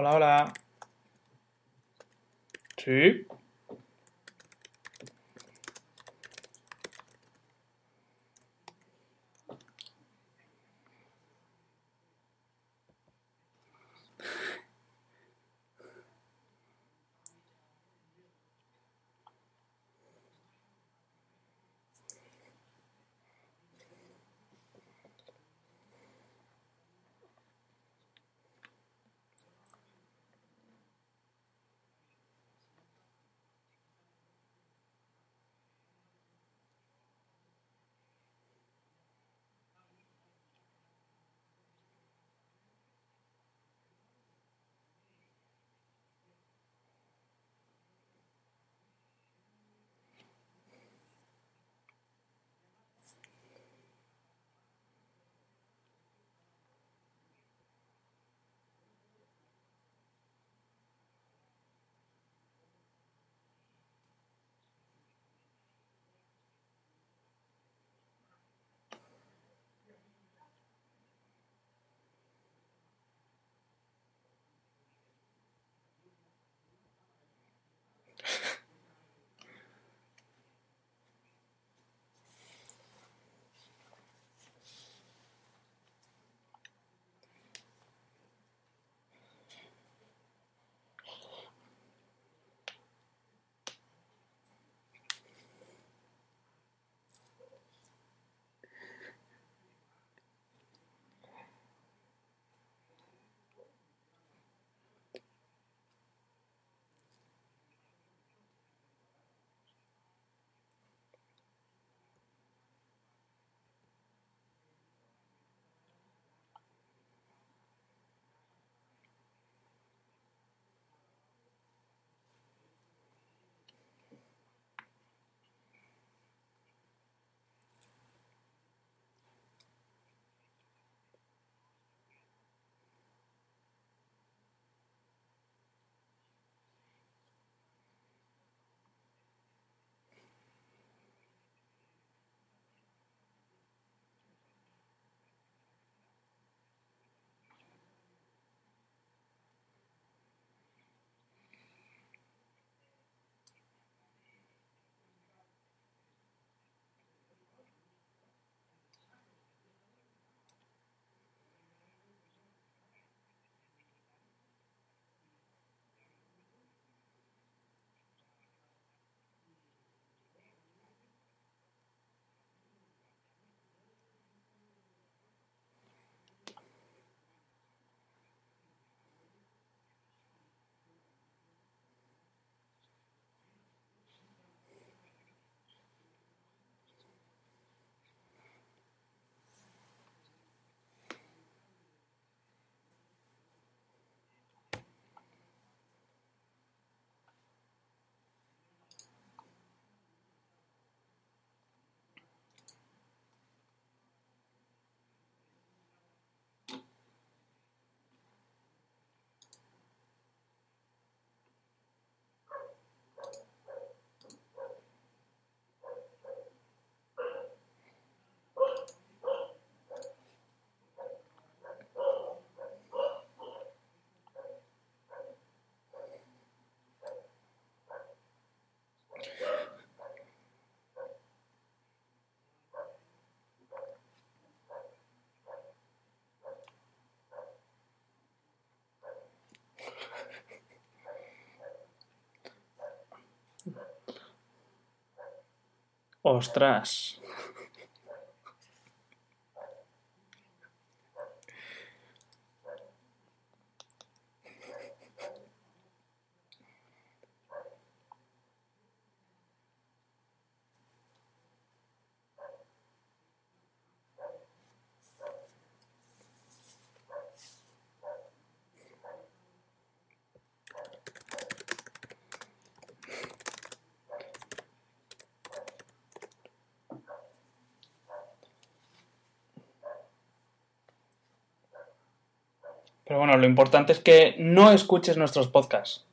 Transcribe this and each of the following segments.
Hola, hola. Sí. Ostras. Pero bueno, lo importante es que no escuches nuestros podcasts.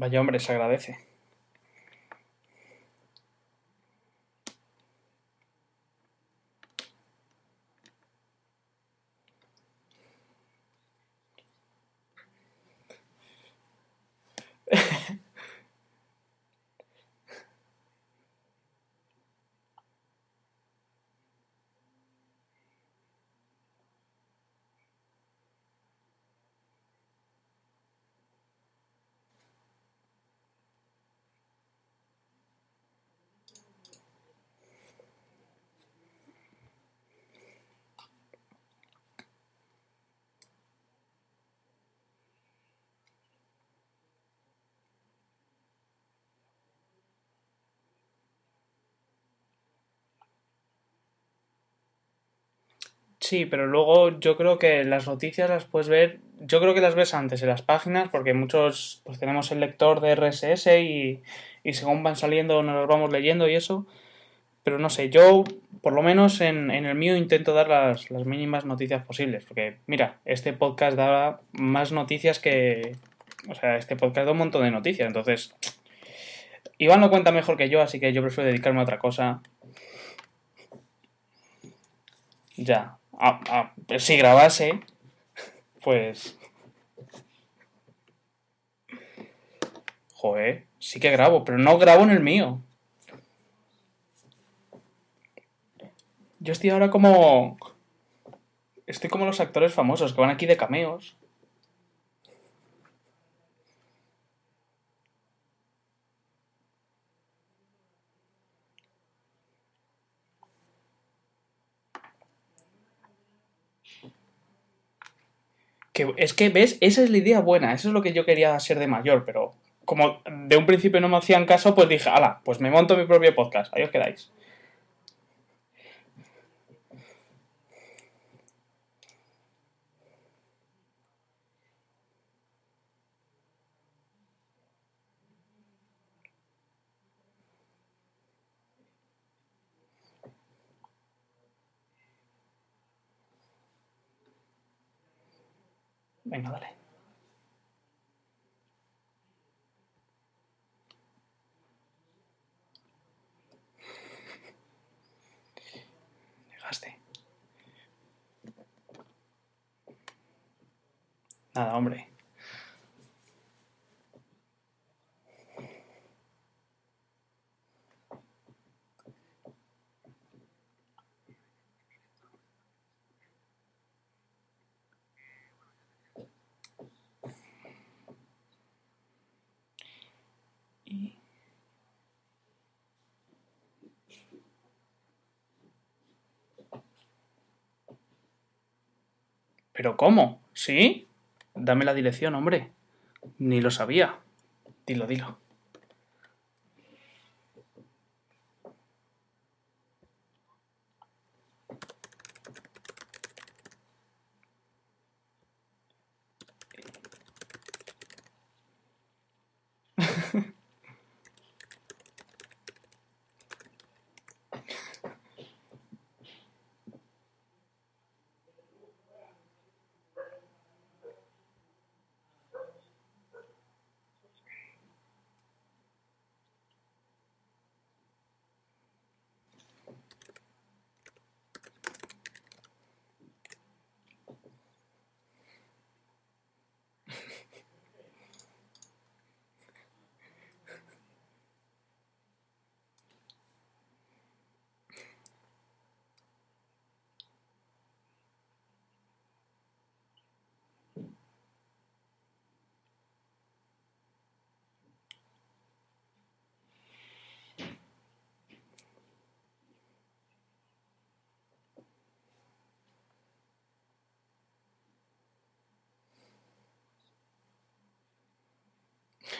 Vaya hombre, se agradece. Sí, pero luego yo creo que las noticias las puedes ver, yo creo que las ves antes en las páginas, porque muchos pues tenemos el lector de RSS y, y según van saliendo nos los vamos leyendo y eso. Pero no sé, yo por lo menos en, en el mío intento dar las, las, mínimas noticias posibles, porque mira, este podcast da más noticias que... O sea, este podcast da un montón de noticias, entonces... Iván lo cuenta mejor que yo, así que yo prefiero dedicarme a otra cosa. Ya, ah, ah, si grabase, pues... Joder, sí que grabo, pero no grabo en el mío. Yo estoy ahora como... Estoy como los actores famosos que van aquí de cameos. Es que, ¿ves? Esa es la idea buena, eso es lo que yo quería ser de mayor, pero como de un principio no me hacían caso, pues dije, ala, pues me monto mi propio podcast, ahí os quedáis. Venga, dale. Llegaste. Nada, hombre. ¿Pero cómo? ¿Sí? Dame la dirección, hombre. Ni lo sabía. Dilo, dilo.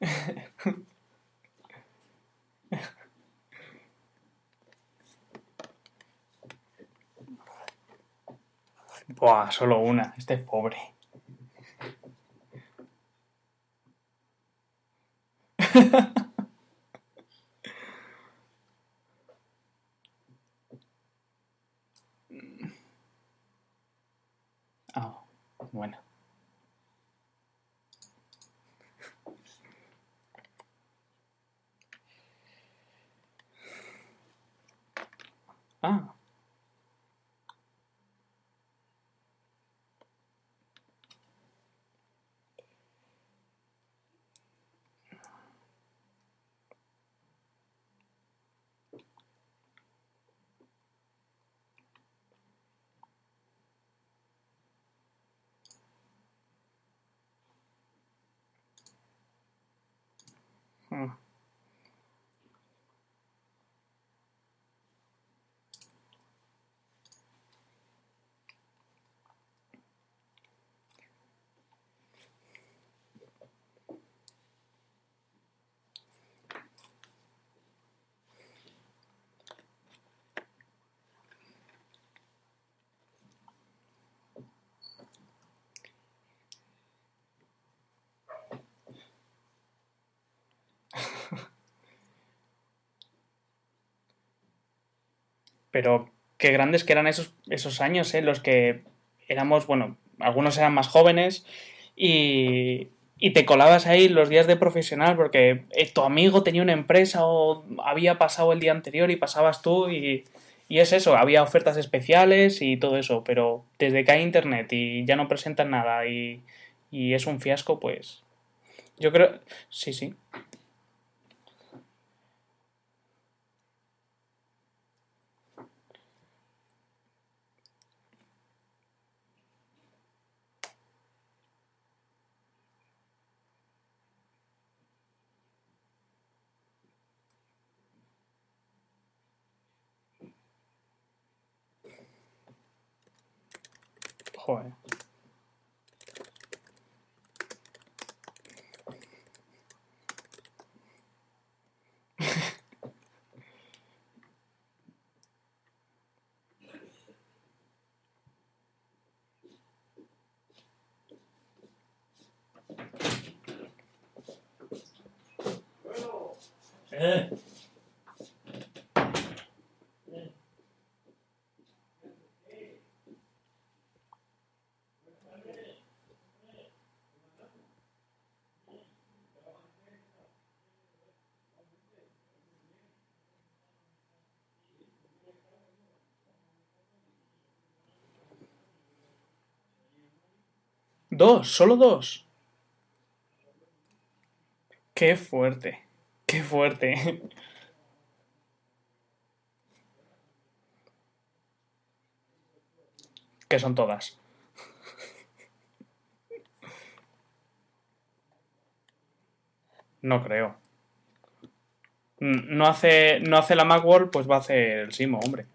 Buah, solo una. Este es pobre. Ah, bueno. Hmm. Pero qué grandes que eran esos, esos años, ¿eh? Los que éramos, bueno, algunos eran más jóvenes y, y te colabas ahí los días de profesional porque eh, tu amigo tenía una empresa o había pasado el día anterior y pasabas tú y, y es eso, había ofertas especiales y todo eso, pero desde que hay internet y ya no presentan nada y, y es un fiasco, pues yo creo, sí, sí. Joder. Eh. Dos, solo dos. Qué fuerte, qué fuerte. Que son todas. No creo. No hace, no hace la Macworld, pues va a hacer el Simo, hombre.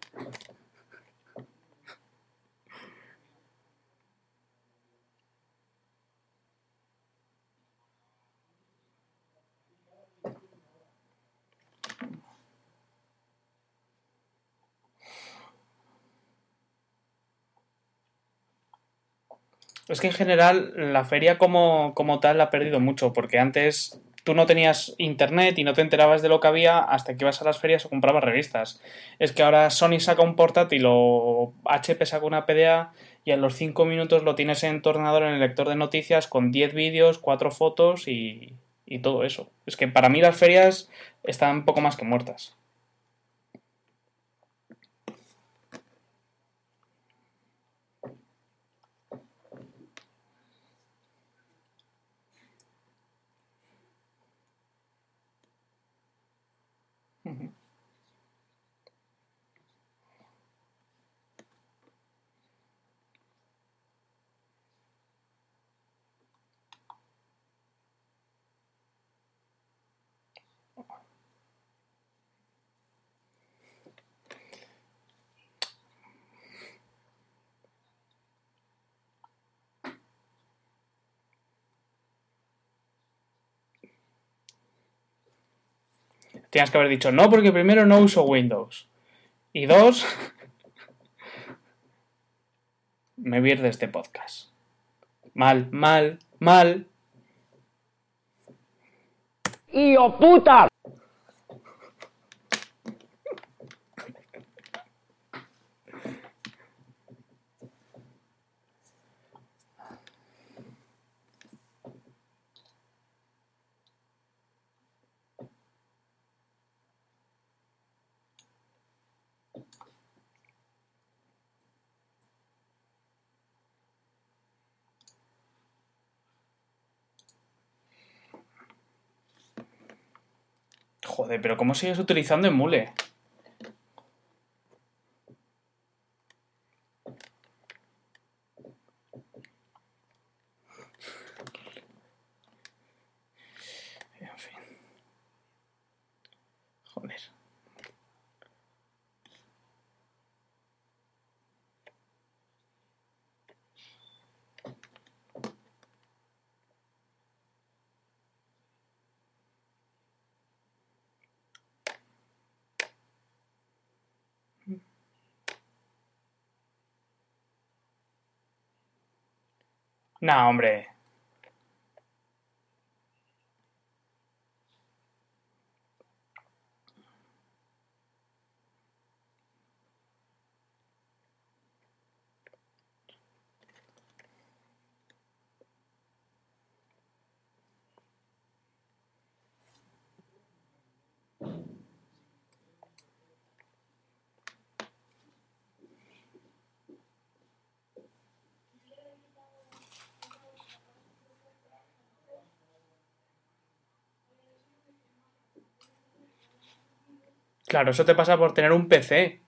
Es que en general la feria como, como tal la ha perdido mucho, porque antes tú no tenías internet y no te enterabas de lo que había hasta que ibas a las ferias o comprabas revistas. Es que ahora Sony saca un portátil o HP saca una PDA y a los 5 minutos lo tienes en tu ordenador en el lector de noticias con 10 vídeos, 4 fotos y, todo eso. Es que para mí las ferias están poco más que muertas. Tienes que haber dicho no, porque primero no uso Windows. Y dos, me pierde este podcast. Mal, mal, mal. ¡Hijo puta! Pero ¿cómo sigues utilizando Emule? En fin. Joder. No, hombre. Claro, eso te pasa por tener un PC.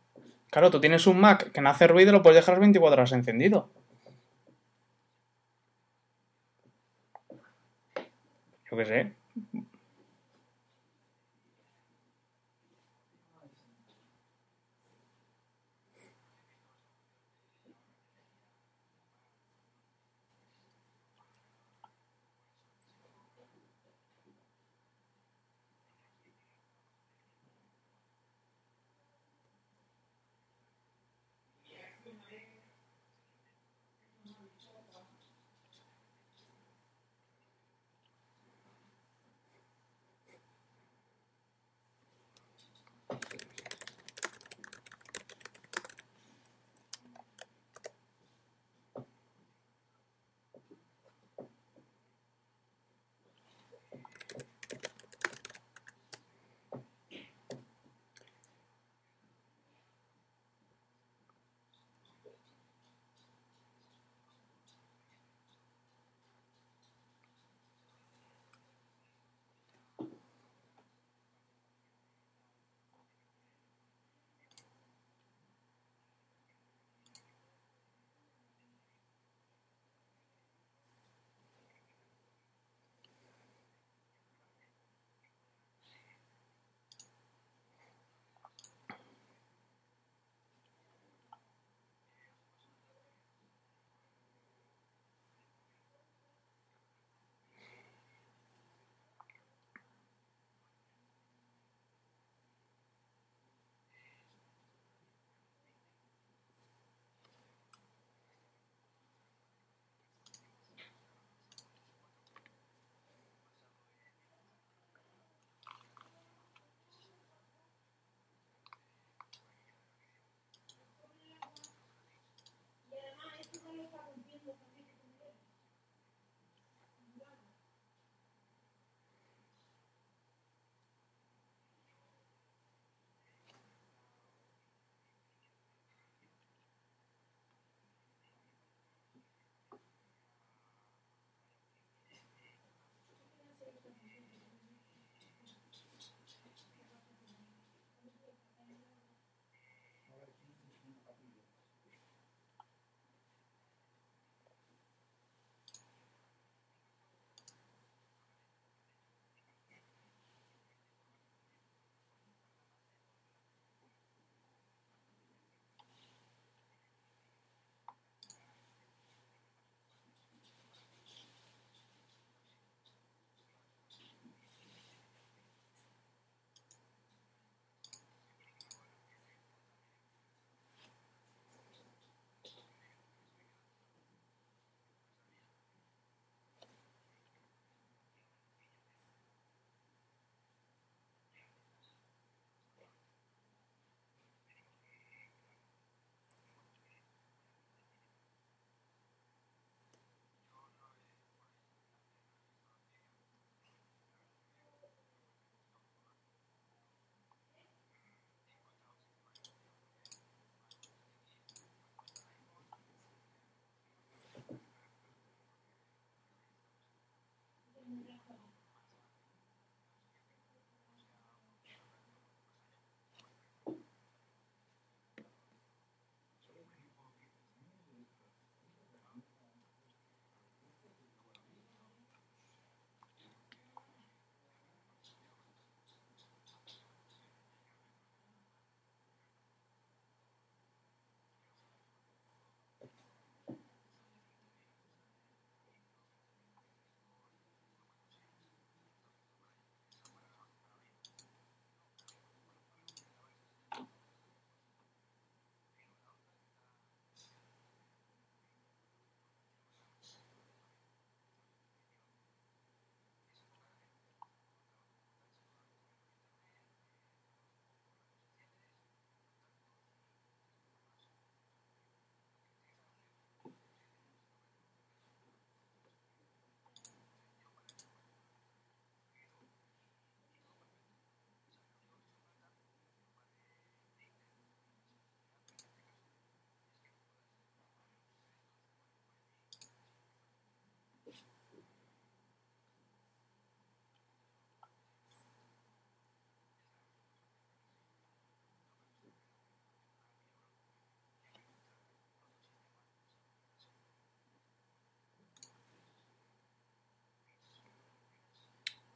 Claro, tú tienes un Mac que no hace ruido y lo puedes dejar 24 horas encendido. Yo qué sé.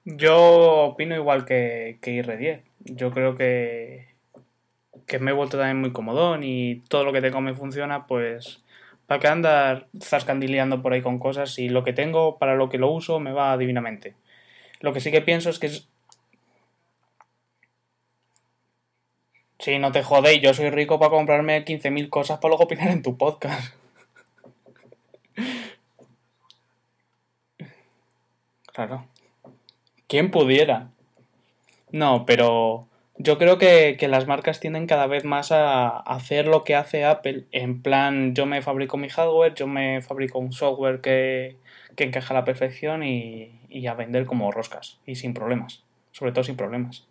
Yo opino igual que, que IR10. Yo creo que, que me he vuelto también muy comodón y todo lo que tengo me funciona, pues ¿para qué andar zascandileando por ahí con cosas? Y lo que tengo, para lo que lo uso, me va divinamente. Lo que sí que pienso es que. Sí, no te jodéis, yo soy rico para comprarme 15.000 cosas para luego opinar en tu podcast. Claro. ¿Quién pudiera? No, pero yo creo que, que, las marcas tienden cada vez más a hacer lo que hace Apple. En plan, yo me fabrico mi hardware, yo me fabrico un software que, que encaja a la perfección y, y a vender como roscas. Y sin problemas. Sobre todo sin problemas.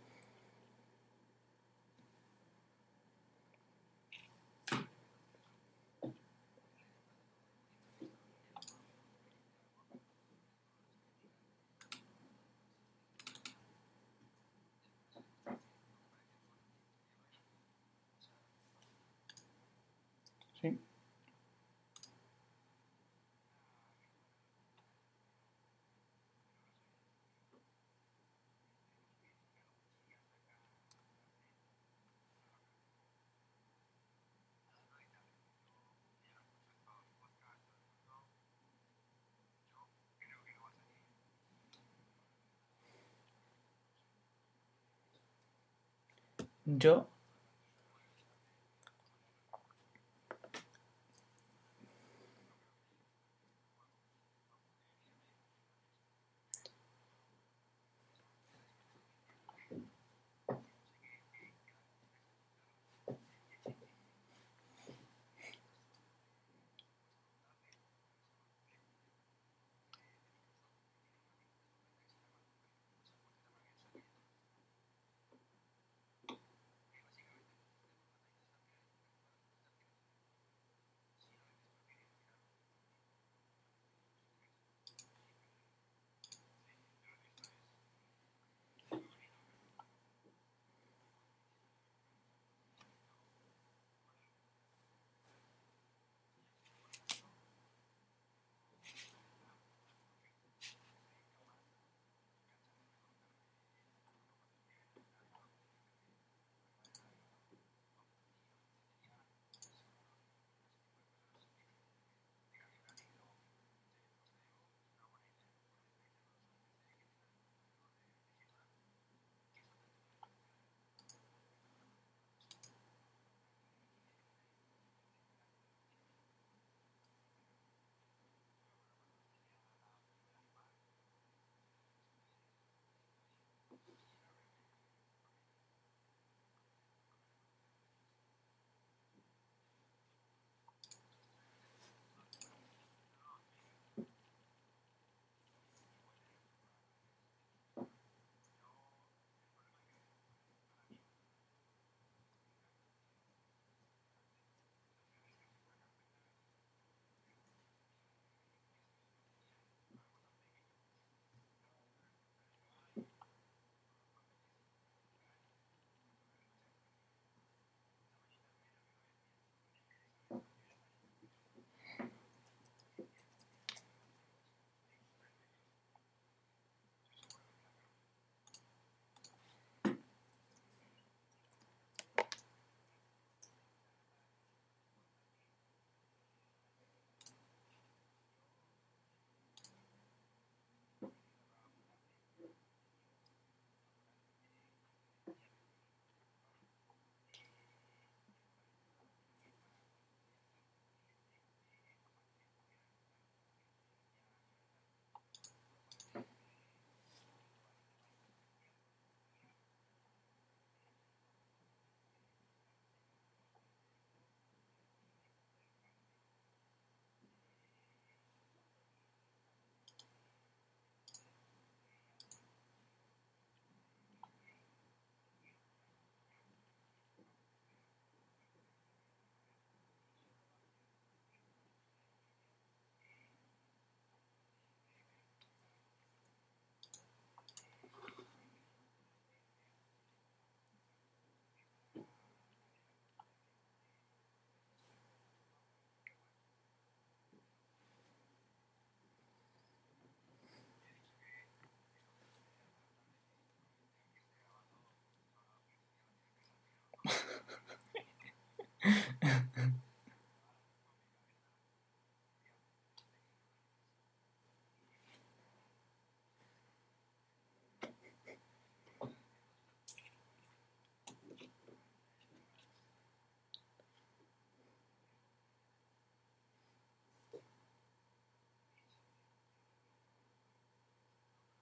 Yo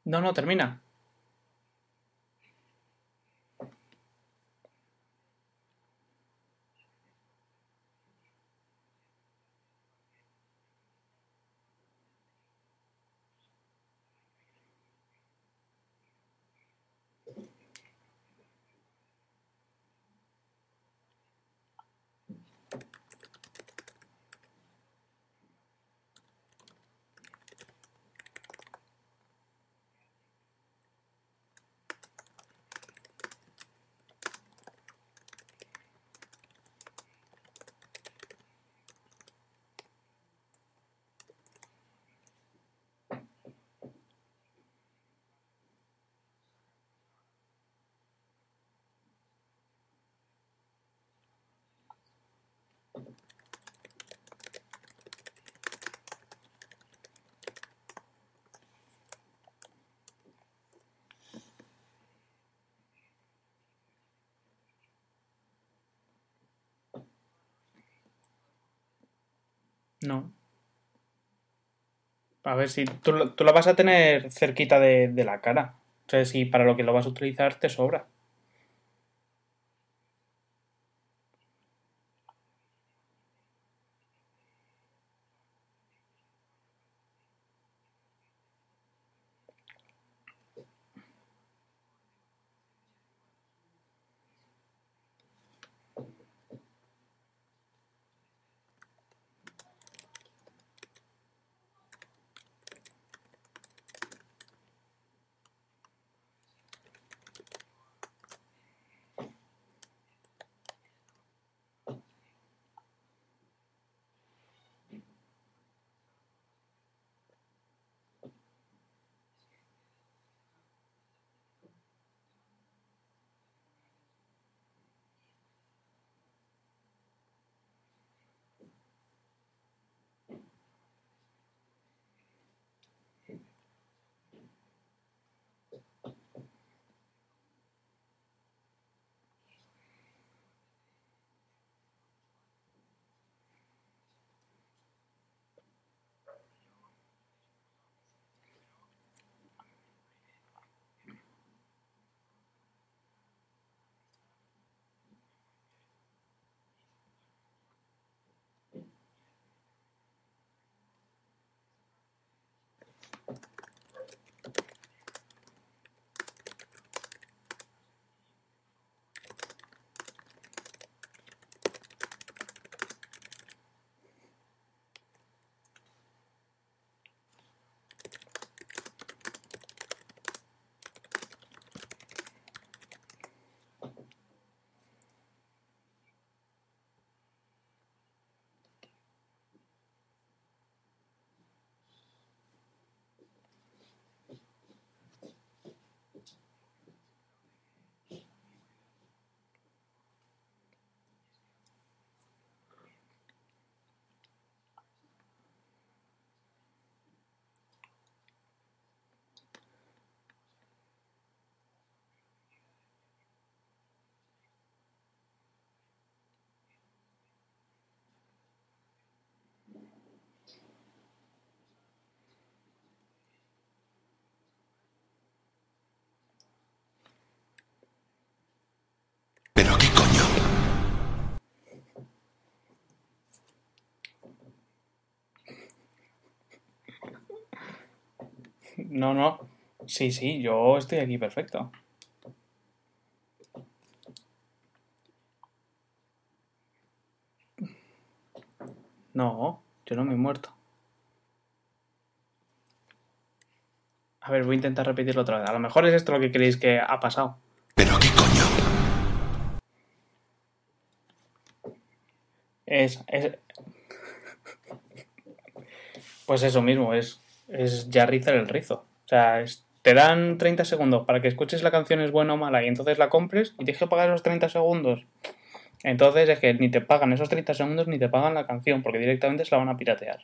No, no, termina. No. A ver si tú, tú vas a tener cerquita de, de la cara. O sea, si para lo que lo vas a utilizar te sobra. No, no. Sí, sí, yo estoy aquí perfecto. No, yo no me he muerto. A ver, voy a intentar repetirlo otra vez. A lo mejor es esto lo que creéis que ha pasado. ¿Pero qué coño? Es, es... Pues eso mismo, es, es ya rizar el rizo. O sea, te dan 30 segundos para que escuches la canción es buena o mala y entonces la compres y tienes que pagar esos 30 segundos. Entonces es que ni te pagan esos 30 segundos ni te pagan la canción porque directamente se la van a piratear.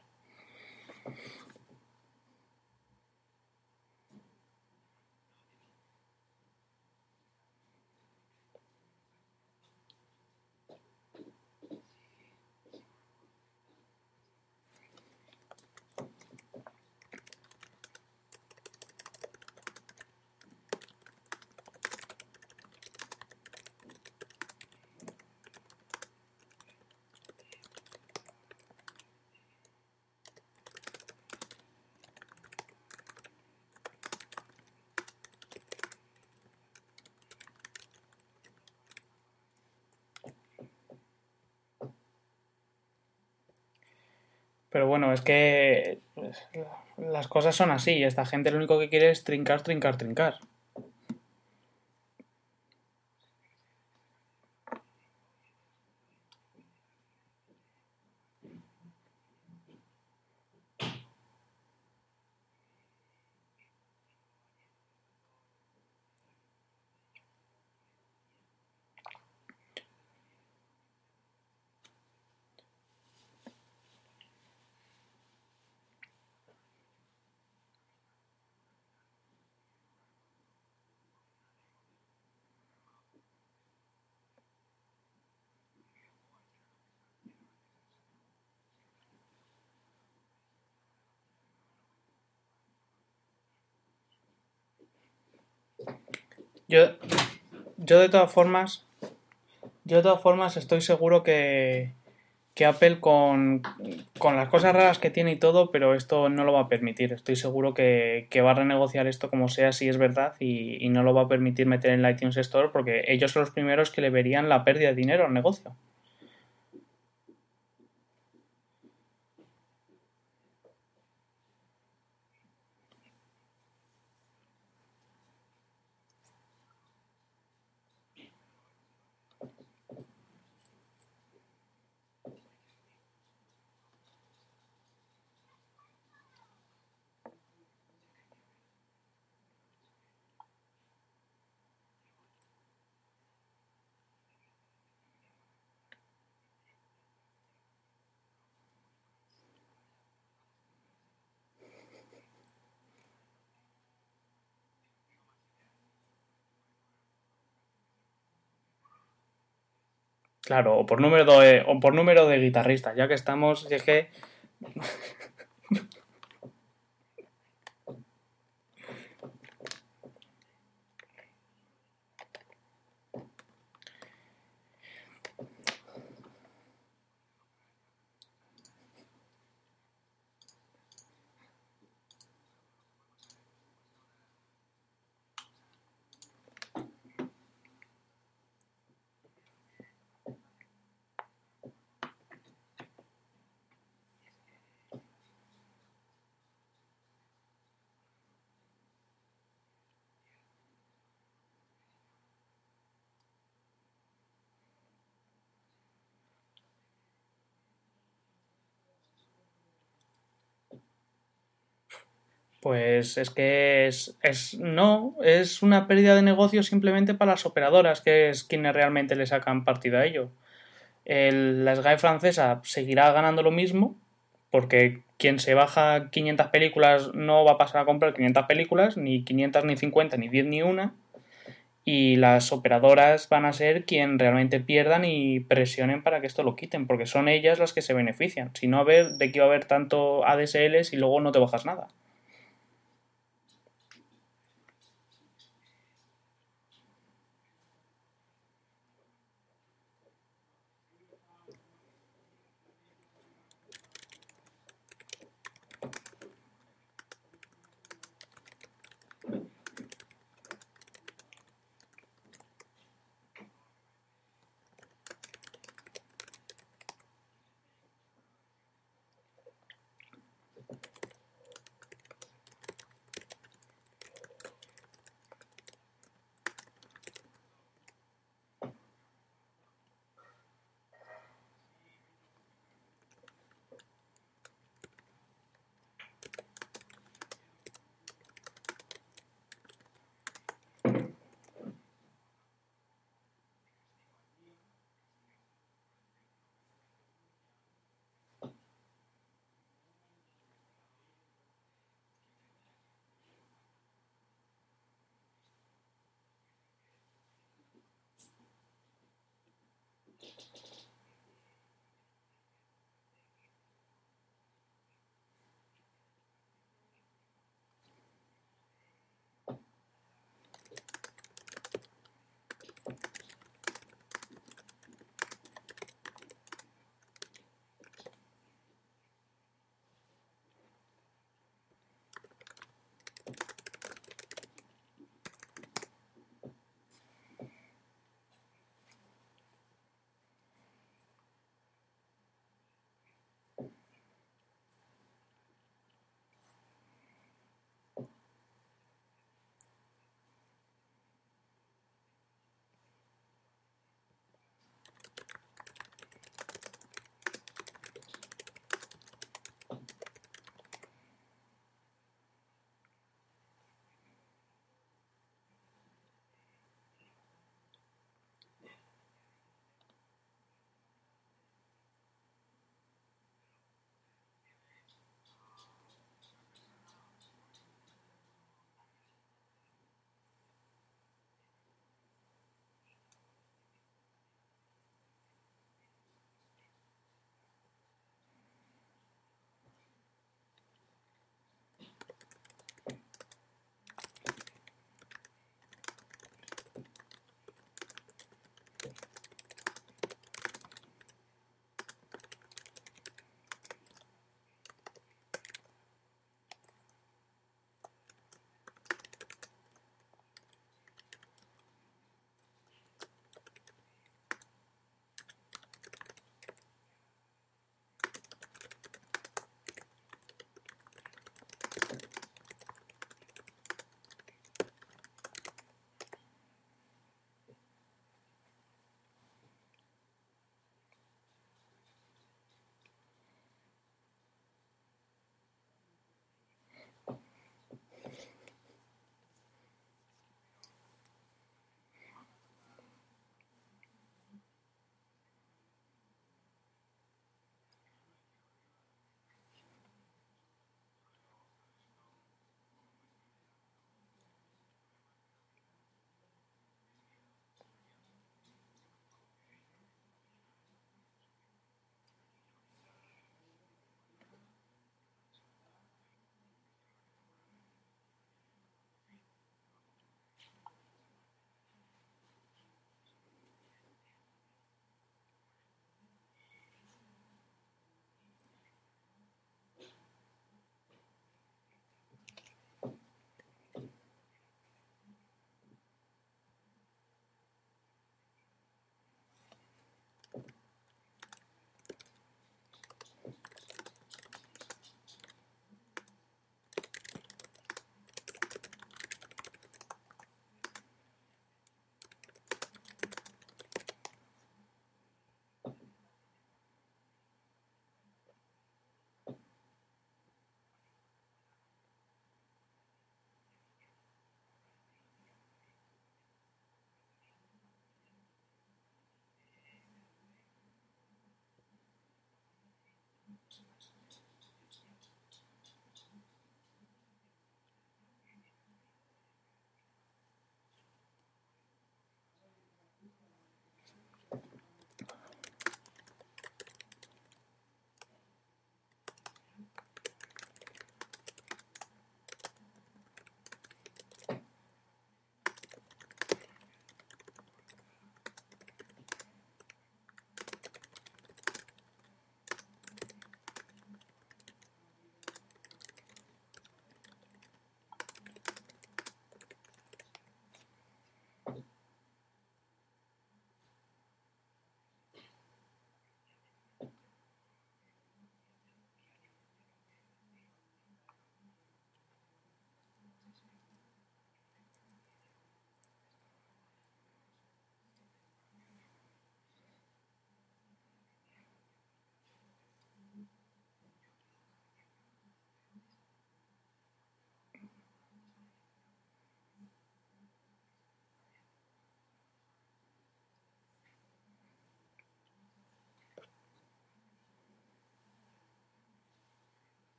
Pero bueno, es que pues, las cosas son así. Esta gente lo único que quiere es trincar, trincar, trincar. Yo, yo de todas formas, yo de todas formas estoy seguro que, que Apple con, con, las cosas raras que tiene y todo, pero esto no lo va a permitir. Estoy seguro que, que va a renegociar esto como sea si es verdad y, y, no lo va a permitir meter en la iTunes Store porque ellos son los primeros que le verían la pérdida de dinero al negocio. Claro, o por número de, o por número de guitarristas, ya que estamos, es Pues es que es, es, no, es una pérdida de negocio simplemente para las operadoras, que es quienes realmente le sacan partido a ello. El, la SGAE francesa seguirá ganando lo mismo, porque quien se baja 500 películas no va a pasar a comprar 500 películas, ni 500, ni 50, ni 10, ni una. Y las operadoras van a ser quien realmente pierdan y presionen para que esto lo quiten, porque son ellas las que se benefician. Si no, a ver de qué va a haber tanto ADSL y luego no te bajas nada.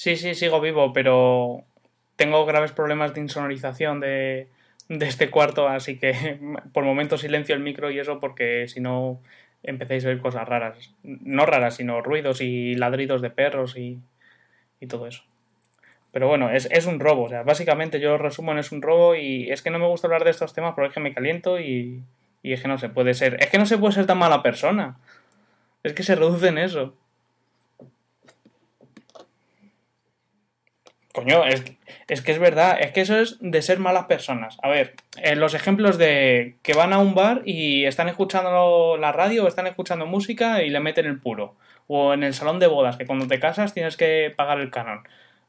Sí, sí, sigo vivo, pero tengo graves problemas de insonorización de, de este cuarto, así que por momentos silencio el micro y eso porque si no empecéis a ver cosas raras. No raras, sino ruidos y ladridos de perros y, y todo eso. Pero bueno, es, es, un robo. O sea, básicamente yo resumo en es un robo y es que no me gusta hablar de estos temas porque es que me caliento y, y es que no se puede ser. Es que no se puede ser tan mala persona. Es que se reduce en eso. Coño, es, es, que es verdad, es que eso es de ser malas personas. A ver, en los ejemplos de que van a un bar y están escuchando la radio o están escuchando música y le meten el puro. O en el salón de bodas, que cuando te casas tienes que pagar el canon.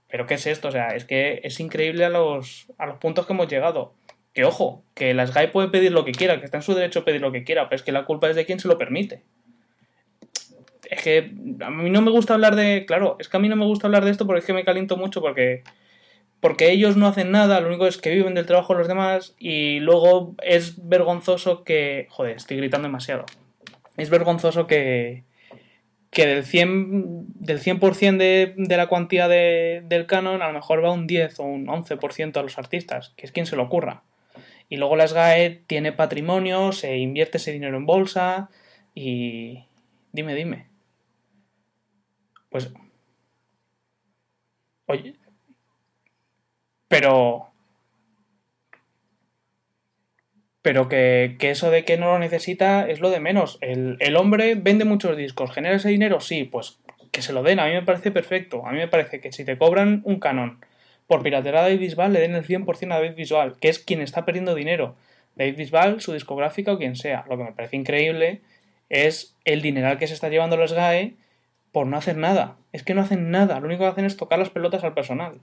Pero ¿qué es esto? O sea, es que es increíble a los, a los puntos que hemos llegado. Que ojo, que la SGAE puede pedir lo que quiera, que está en su derecho a pedir lo que quiera, pero es que la culpa es de quien se lo permite es que a mí no me gusta hablar de. Claro, es que a mí no me gusta hablar de esto porque es que me caliento mucho porque. Porque ellos no hacen nada, lo único es que viven del trabajo de los demás y luego es vergonzoso que. Joder, estoy gritando demasiado. Es vergonzoso que. Que del 100%, del 100 de, de la cuantía de, del canon, a lo mejor va un 10 o un 11% a los artistas, que es quien se lo ocurra. Y luego la SGAE tiene patrimonio, se invierte ese dinero en bolsa y. Dime, dime. Pues. Oye. Pero. Pero que, que, eso de que no lo necesita es lo de menos. El, el, hombre vende muchos discos, genera ese dinero, sí, pues que se lo den. A mí me parece perfecto. A mí me parece que si te cobran un canon por piratear a David Bisbal, le den el 100% a David Bisbal, que es quien está perdiendo dinero. David Bisbal, su discográfica o quien sea. Lo que me parece increíble es el dineral que se está llevando los GAE por no hacer nada. Es que no hacen nada, lo único que hacen es tocar las pelotas al personal.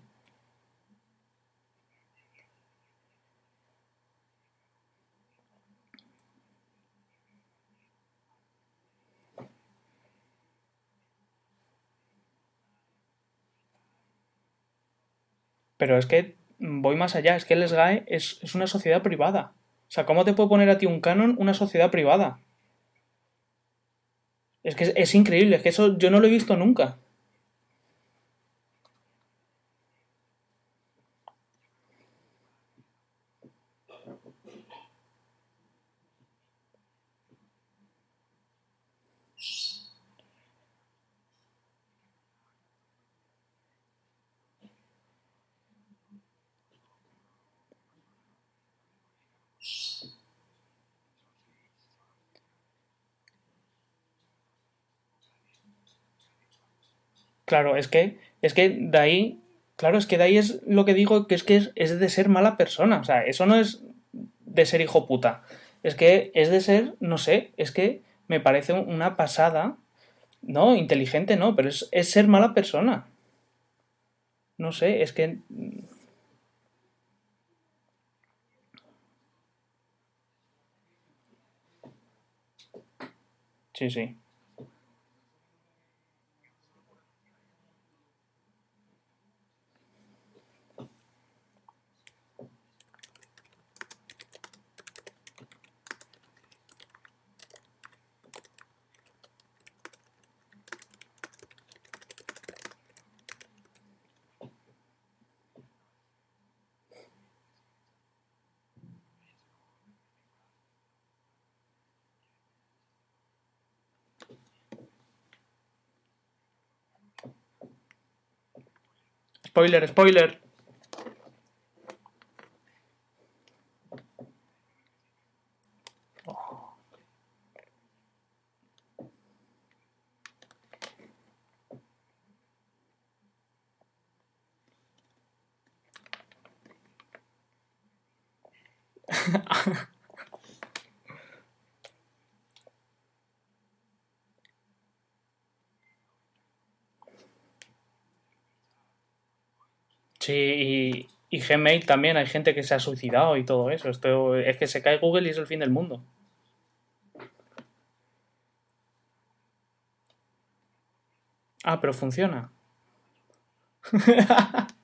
Pero es que voy más allá, es que el SGAE es, una sociedad privada. O sea, ¿cómo te puede poner a ti un canon una sociedad privada? Es que es, increíble, es que eso yo no lo he visto nunca. Claro, es que, es que de ahí, claro, es que de ahí es lo que digo, que es que es, es, de ser mala persona. O sea, eso no es de ser hijo puta. Es que es de ser, no sé, es que me parece una pasada. No, inteligente no, pero es, es ser mala persona. No sé, es que... Sí, sí. Spoiler, spoiler. Sí, y, y, Gmail también, hay gente que se ha suicidado y todo eso. Esto es que se cae Google y es el fin del mundo. Ah, pero funciona.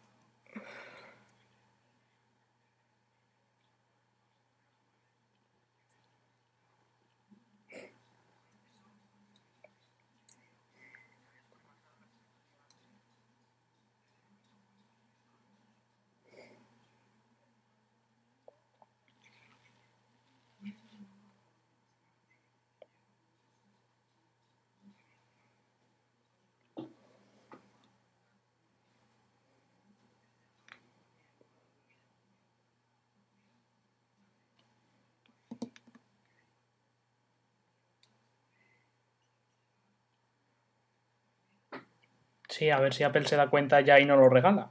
Sí, a ver si Apple se da cuenta ya y no lo regala.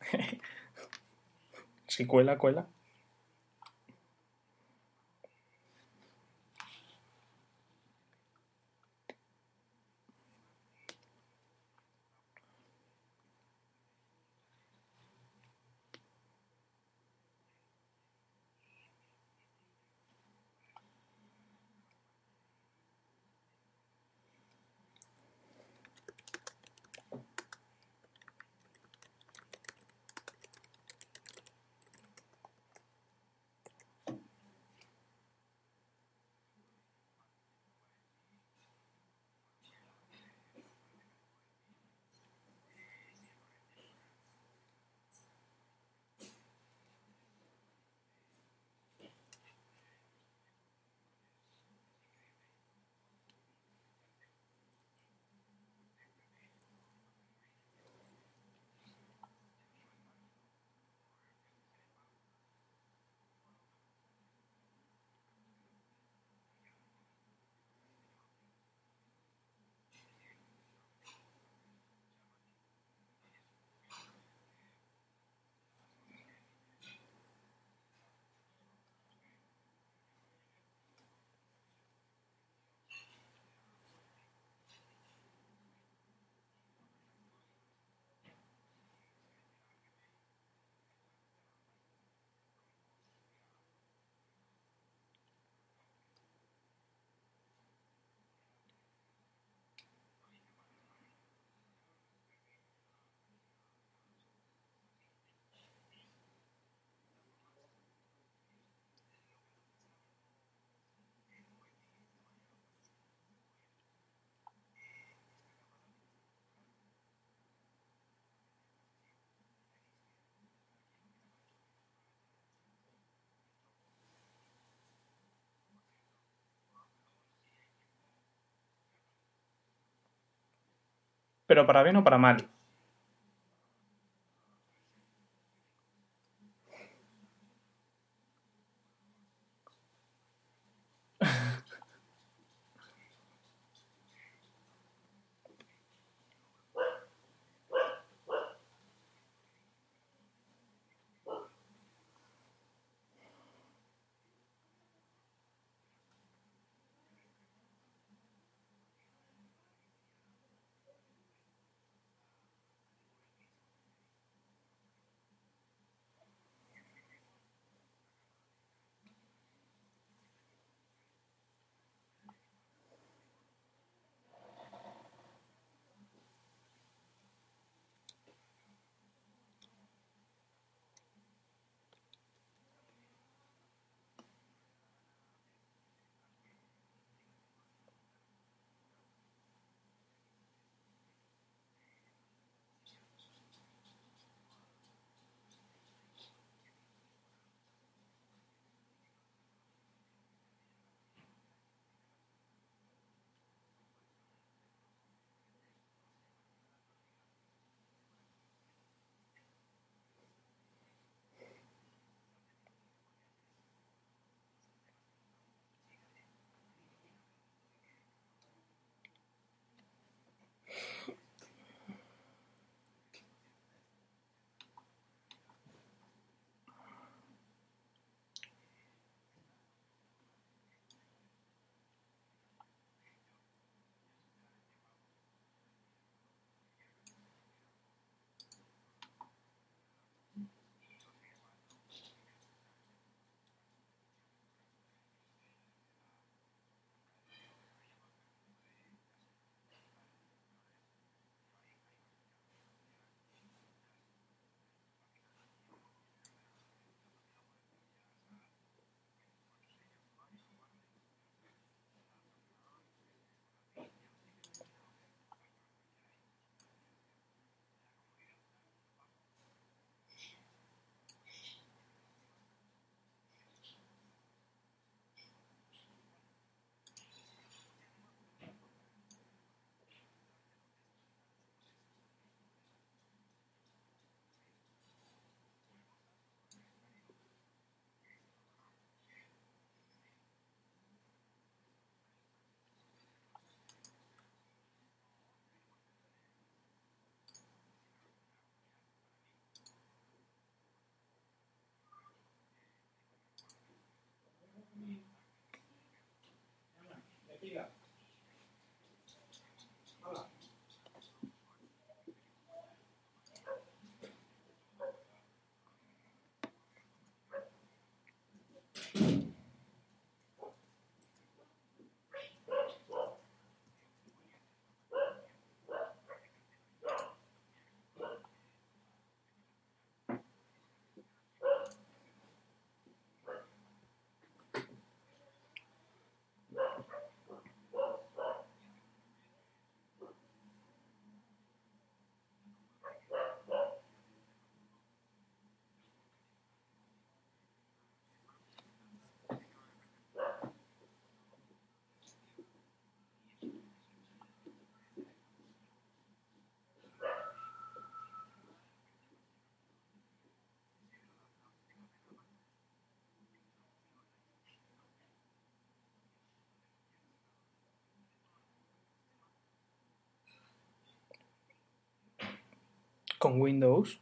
si cuela, cuela. Pero para bien o para mal. 来这个 con Windows.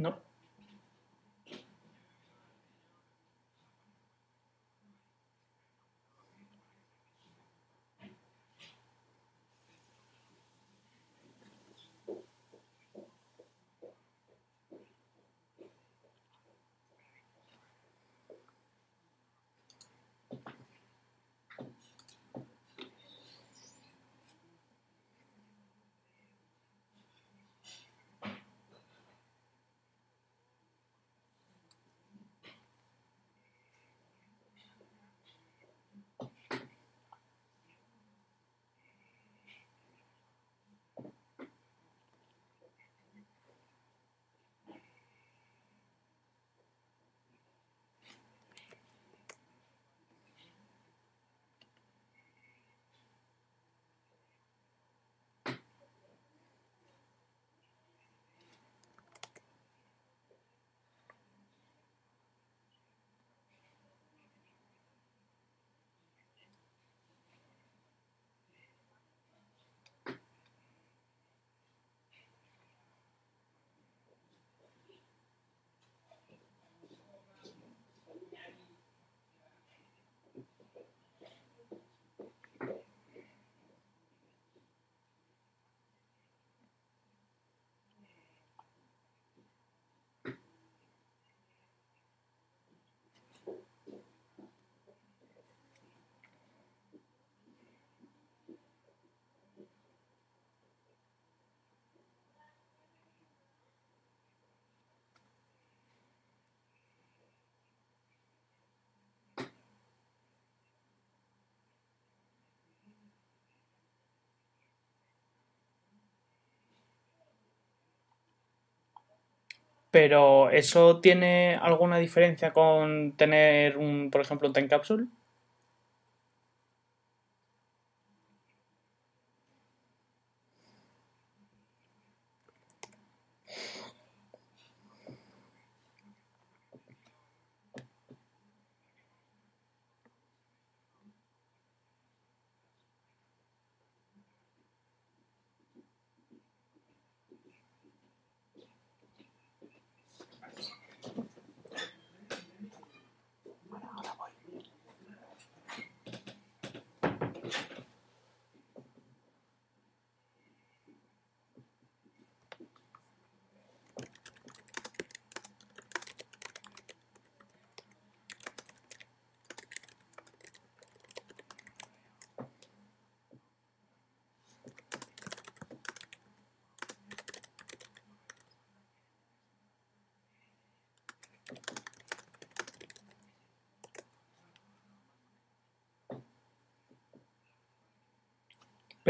No. Pero ¿eso tiene alguna diferencia con tener un, por ejemplo, un time capsule?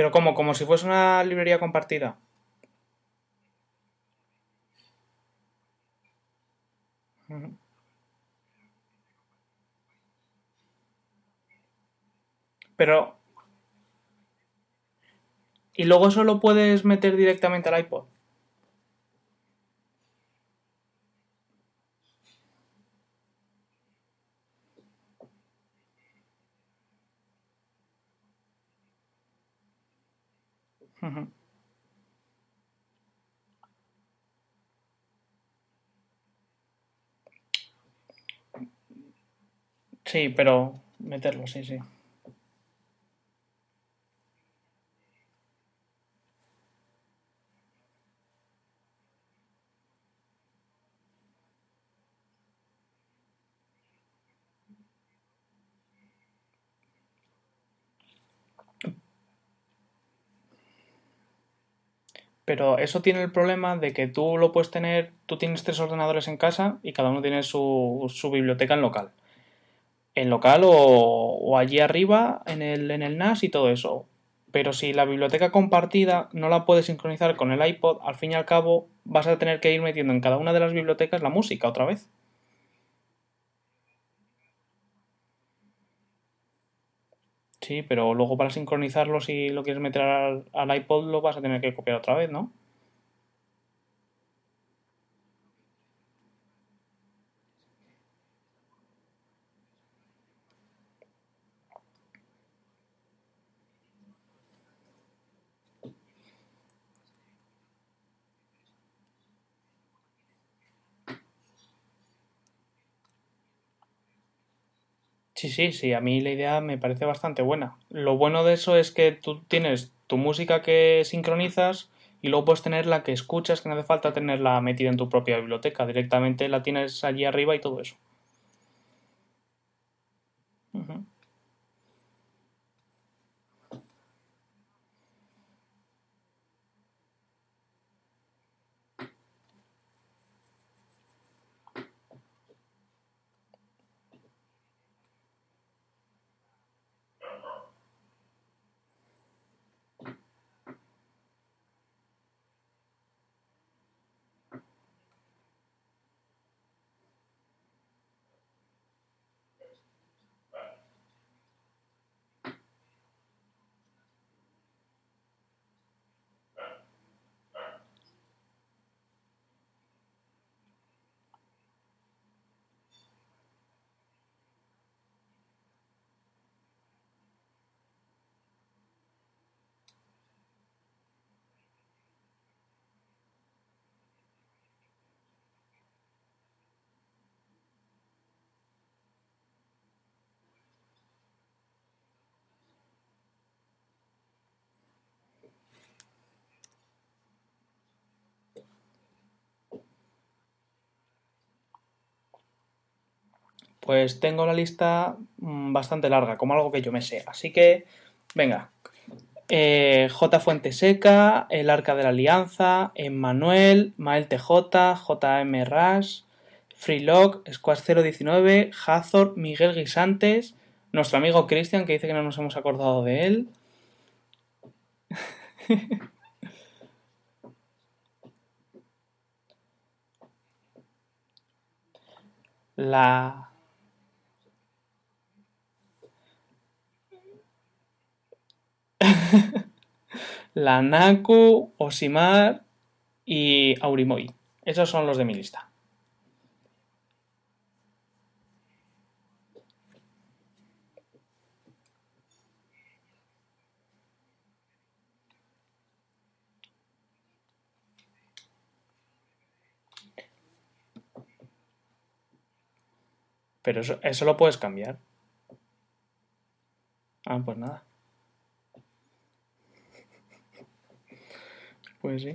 Pero como, como si fuese una librería compartida. Pero... Y luego eso lo puedes meter directamente al iPod. Sí, pero meterlo, sí, sí. Pero eso tiene el problema de que tú lo puedes tener, tú tienes tres ordenadores en casa y cada uno tiene su, su biblioteca en local. En local o, o allí arriba en el, en el NAS y todo eso. Pero si la biblioteca compartida no la puedes sincronizar con el iPod, al fin y al cabo vas a tener que ir metiendo en cada una de las bibliotecas la música otra vez. Sí, pero luego para sincronizarlo si lo quieres meter al, al iPod lo vas a tener que copiar otra vez, ¿no? Sí, sí, a mí la idea me parece bastante buena. Lo bueno de eso es que tú tienes tu música que sincronizas y luego puedes tener la que escuchas, que no hace falta tenerla metida en tu propia biblioteca, directamente la tienes allí arriba y todo eso. Pues tengo la lista mm, bastante larga, como algo que yo me sé. Así que, venga. Eh, J. Fuenteseca, El Arca de la Alianza, Emmanuel, Mael TJ, JM Ras, Freelog, Squash 019, Hazor, Miguel Guisantes, nuestro amigo Cristian, que dice que no nos hemos acordado de él. la... la Naku, Osimar y Aurimoy. Esos son los de mi lista. Pero eso, eso lo puedes cambiar. Ah, pues nada. Pues sí.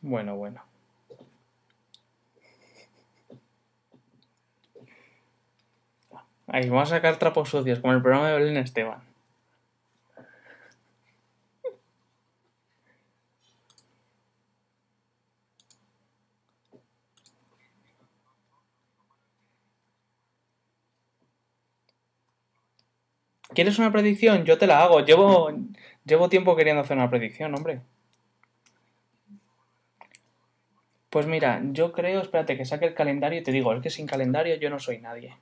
Bueno, bueno. Ahí vamos a sacar trapos sucios, como el programa de Belén Esteban. ¿Quieres una predicción? Yo te la hago. Llevo, llevo tiempo queriendo hacer una predicción, hombre. Pues mira, yo creo, espérate que saque el calendario y te digo, es que sin calendario yo no soy nadie.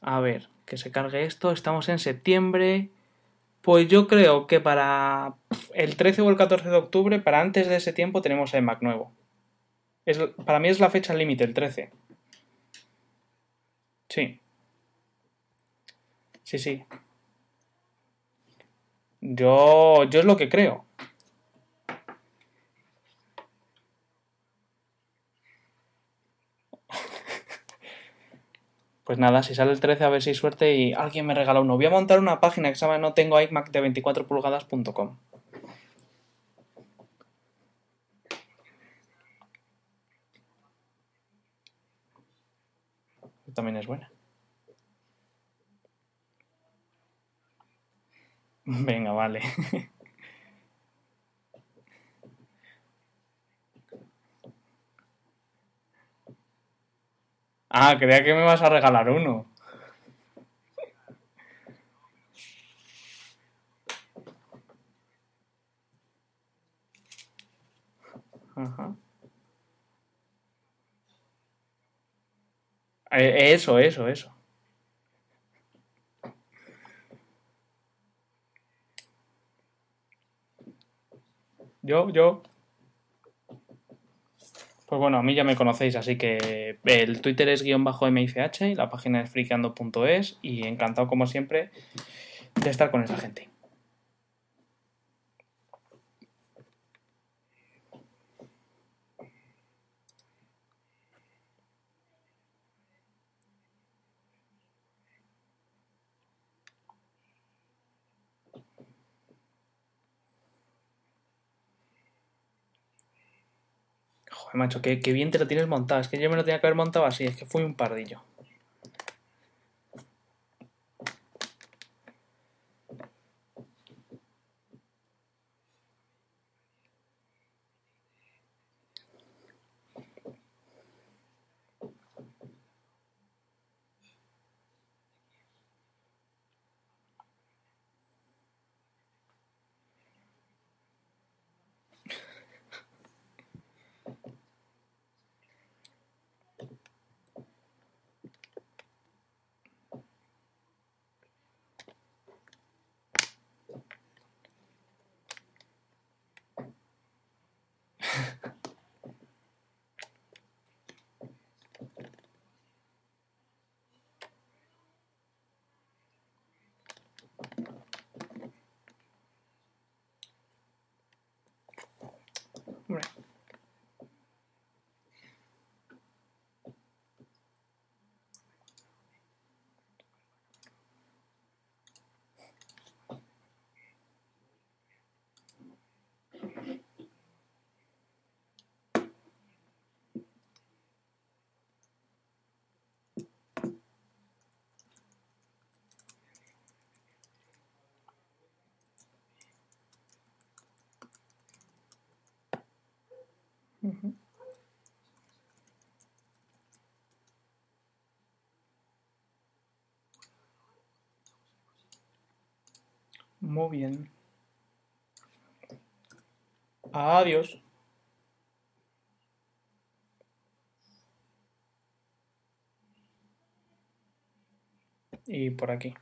A ver, que se cargue esto, estamos en septiembre. Pues yo creo que para el 13 o el 14 de octubre, para antes de ese tiempo, tenemos el Mac nuevo. Es, para mí es la fecha límite, el 13. Sí. Sí, sí. Yo, yo es lo que creo. Pues nada, si sale el 13 a ver si hay suerte y alguien me regala uno. Voy a montar una página que se llama no tengo iMac de 24 pulgadas.com. También es buena. Venga, vale. Ah, creía que me vas a regalar uno. Ajá. Eh, Eso, eso, eso. Yo, yo. Pues bueno, a mí ya me conocéis, así que el Twitter es guion bajo MICH la página es friqueando.es y encantado como siempre de estar con esta gente. Joder, macho, qué, qué bien te lo tienes montado. Es que yo me lo tenía que haber montado así, es que fui un pardillo. Muy bien. Adiós. Y por aquí.